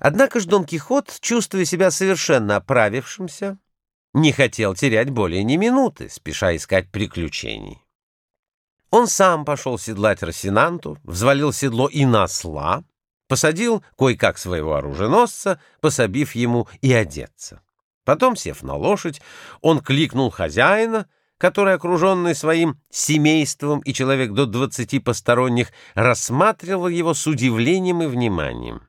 Однако ж Дон Кихот, чувствуя себя совершенно оправившимся, не хотел терять более ни минуты, спеша искать приключений. Он сам пошел седлать Росинанту, взвалил седло и на осла, посадил кое-как своего оруженосца, пособив ему и одеться. Потом, сев на лошадь, он кликнул хозяина, который, окруженный своим семейством и человек до двадцати посторонних, рассматривал его с удивлением и вниманием.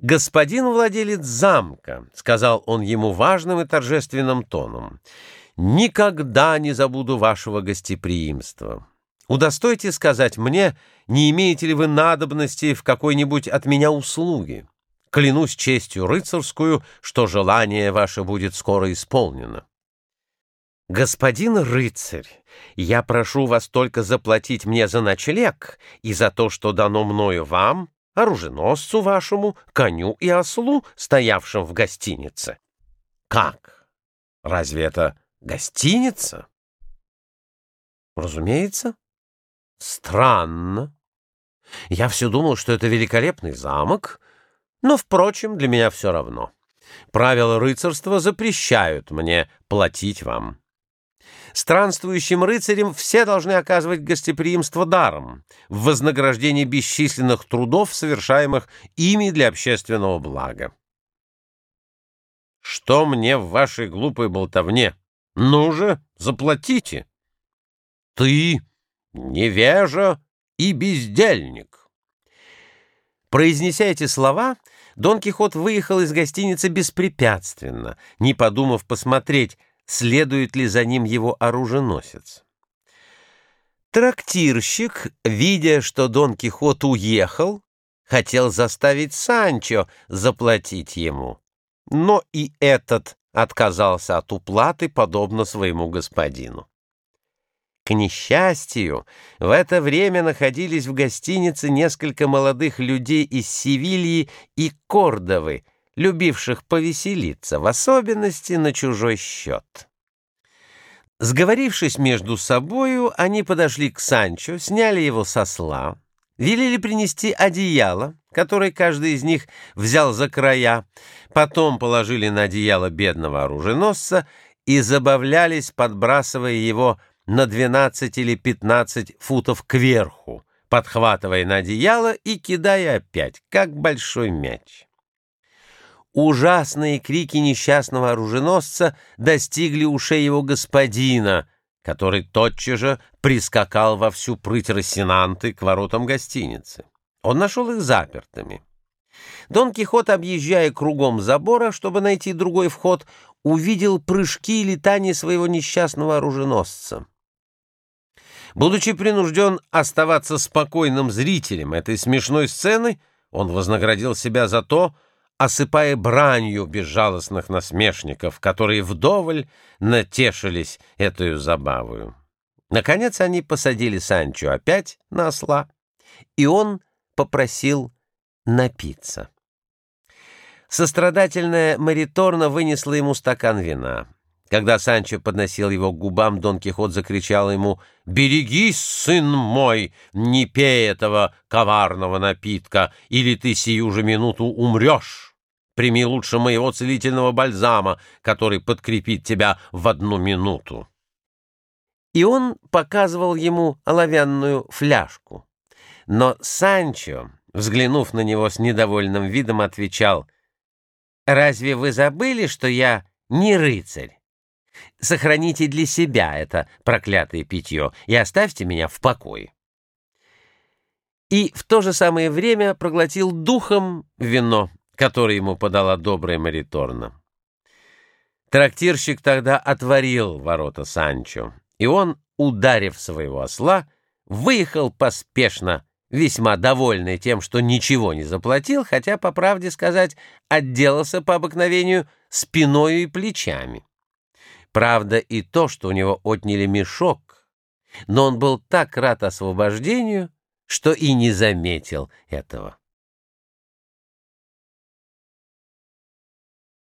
«Господин владелец замка», — сказал он ему важным и торжественным тоном, — «никогда не забуду вашего гостеприимства. Удостойте сказать мне, не имеете ли вы надобности в какой-нибудь от меня услуги. Клянусь честью рыцарскую, что желание ваше будет скоро исполнено». «Господин рыцарь, я прошу вас только заплатить мне за ночлег и за то, что дано мною вам, оруженосцу вашему, коню и ослу, стоявшим в гостинице. Как? Разве это гостиница? Разумеется. Странно. Я все думал, что это великолепный замок, но, впрочем, для меня все равно. Правила рыцарства запрещают мне платить вам. Странствующим рыцарям все должны оказывать гостеприимство даром, в вознаграждении бесчисленных трудов, совершаемых ими для общественного блага. Что мне в вашей глупой болтовне? Ну же, заплатите. Ты невежа и бездельник. Произнеся эти слова, Дон Кихот выехал из гостиницы беспрепятственно, не подумав посмотреть, следует ли за ним его оруженосец. Трактирщик, видя, что Дон Кихот уехал, хотел заставить Санчо заплатить ему, но и этот отказался от уплаты, подобно своему господину. К несчастью, в это время находились в гостинице несколько молодых людей из Севильи и Кордовы, любивших повеселиться, в особенности на чужой счет. Сговорившись между собою, они подошли к Санчо, сняли его со сла, велели принести одеяло, которое каждый из них взял за края, потом положили на одеяло бедного оруженосца и забавлялись, подбрасывая его на 12 или 15 футов кверху, подхватывая на одеяло и кидая опять, как большой мяч. Ужасные крики несчастного оруженосца достигли ушей его господина, который тотчас же прискакал во всю прыть Рассенанты к воротам гостиницы. Он нашел их запертыми. Дон Кихот, объезжая кругом забора, чтобы найти другой вход, увидел прыжки и летания своего несчастного оруженосца. Будучи принужден оставаться спокойным зрителем этой смешной сцены, он вознаградил себя за то, осыпая бранью безжалостных насмешников, которые вдоволь натешились эту забавою. Наконец они посадили Санчо опять на осла, и он попросил напиться. Сострадательная Мариторна вынесла ему стакан вина. Когда Санчо подносил его к губам, Дон Кихот закричал ему «Берегись, сын мой, не пей этого коварного напитка, или ты сию же минуту умрешь». Прими лучше моего целительного бальзама, который подкрепит тебя в одну минуту. И он показывал ему оловянную фляжку. Но Санчо, взглянув на него с недовольным видом, отвечал, «Разве вы забыли, что я не рыцарь? Сохраните для себя это проклятое питье и оставьте меня в покое». И в то же самое время проглотил духом вино который ему подала добрая Мариторна. Трактирщик тогда отворил ворота Санчо, и он, ударив своего осла, выехал поспешно, весьма довольный тем, что ничего не заплатил, хотя, по правде сказать, отделался по обыкновению спиною и плечами. Правда и то, что у него отняли мешок, но он был так рад освобождению, что и не заметил этого.